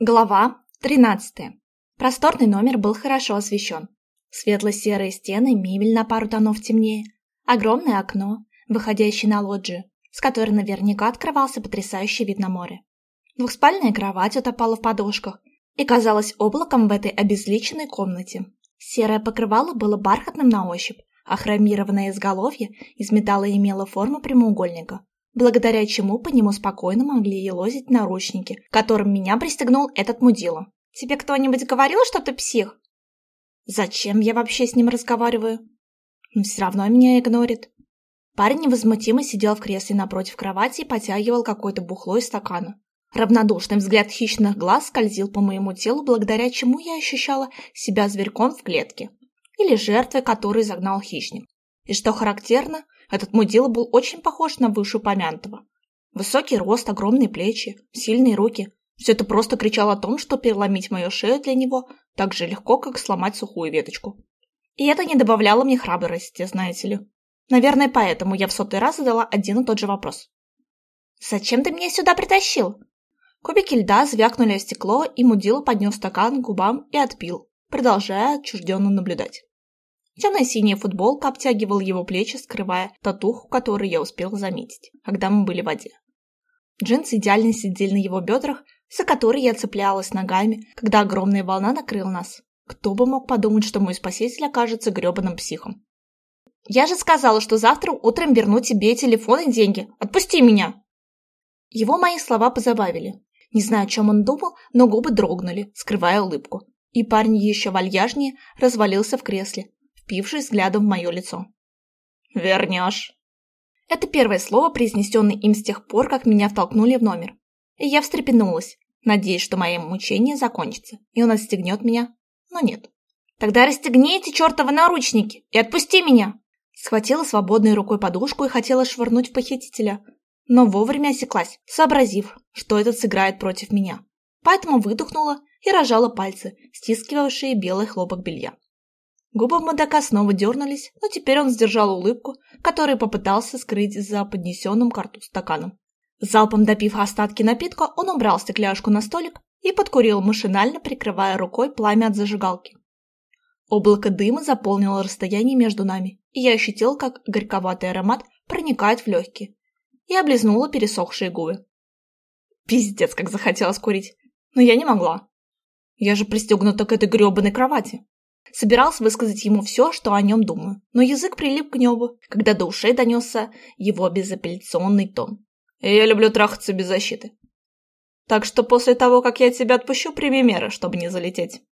Глава 13. Просторный номер был хорошо освещен. Светло-серые стены, мебель на пару тонов темнее, огромное окно, выходящее на лоджию, с которой наверняка открывался потрясающий вид на море. Двухспальная кровать утопала в подушках и казалась облаком в этой обезличенной комнате. Серое покрывало было бархатным на ощупь, а хромированное изголовье из металла имело форму прямоугольника, благодаря чему по нему спокойно могли елозить наручники, которым меня пристегнул этот мудила. «Тебе кто-нибудь говорил, что ты псих?» «Зачем я вообще с ним разговариваю?» «Он все равно меня игнорит». Парень невозмутимо сидел в кресле напротив кровати и потягивал какое-то бухло из стакана. Равнодушный взгляд хищных глаз скользил по моему телу, благодаря чему я ощущала себя зверьком в клетке или жертвой, которую загнал хищник. И что характерно, этот мудила был очень похож на вышеупомянутого. Высокий рост, огромные плечи, сильные руки. Все это просто кричало о том, что переломить мою шею для него так же легко, как сломать сухую веточку. И это не добавляло мне храбрости, знаете ли. Наверное, поэтому я в сотый раз задала один и тот же вопрос. «Зачем ты меня сюда притащил?» Кубики льда звякнули о стекло, и мудила поднес стакан к губам и отпил, продолжая отчужденно наблюдать. Темно-синяя футболка обтягивала его плечи, скрывая татуху, которую я успела заметить, когда мы были в воде. Джинсы идеально сидели на его бедрах, за которые я цеплялась ногами, когда огромная волна накрыла нас. Кто бы мог подумать, что мой спаситель окажется гребаным психом. «Я же сказала, что завтра утром верну тебе телефон и деньги. Отпусти меня!» Его мои слова позабавили. Не знаю, о чем он думал, но губы дрогнули, скрывая улыбку. И парень еще вальяжнее развалился в кресле, впившись взглядом в мое лицо. «Вернешь». Это первое слово, произнесенное им с тех пор, как меня втолкнули в номер. И я встрепенулась, надеясь, что мое мучение закончится, и он отстегнет меня. Но нет. «Тогда расстегни эти чертовы наручники и отпусти меня!» Схватила свободной рукой подушку и хотела швырнуть в похитителя, но вовремя осеклась, сообразив, что этот сыграет против меня. Поэтому выдохнула и рожала пальцы, стискивавшие белый хлопок белья. Губы мудака снова дернулись, но теперь он сдержал улыбку, которую попытался скрыть за поднесенным к рту стаканом. Залпом допив остатки напитка, он убрал стекляшку на столик и подкурил, машинально прикрывая рукой пламя от зажигалки. Облако дыма заполнило расстояние между нами, и я ощутил, как горьковатый аромат проникает в легкие, и облизнула пересохшие губы. Пиздец, как захотелось курить, но я не могла. Я же пристегнута к этой гребаной кровати. Собирался высказать ему все, что о нем думаю, но язык прилип к небу, когда до ушей донесся его безапелляционный тон. «Я люблю трахаться без защиты. Так что после того, как я тебя отпущу, прими меры, чтобы не залететь».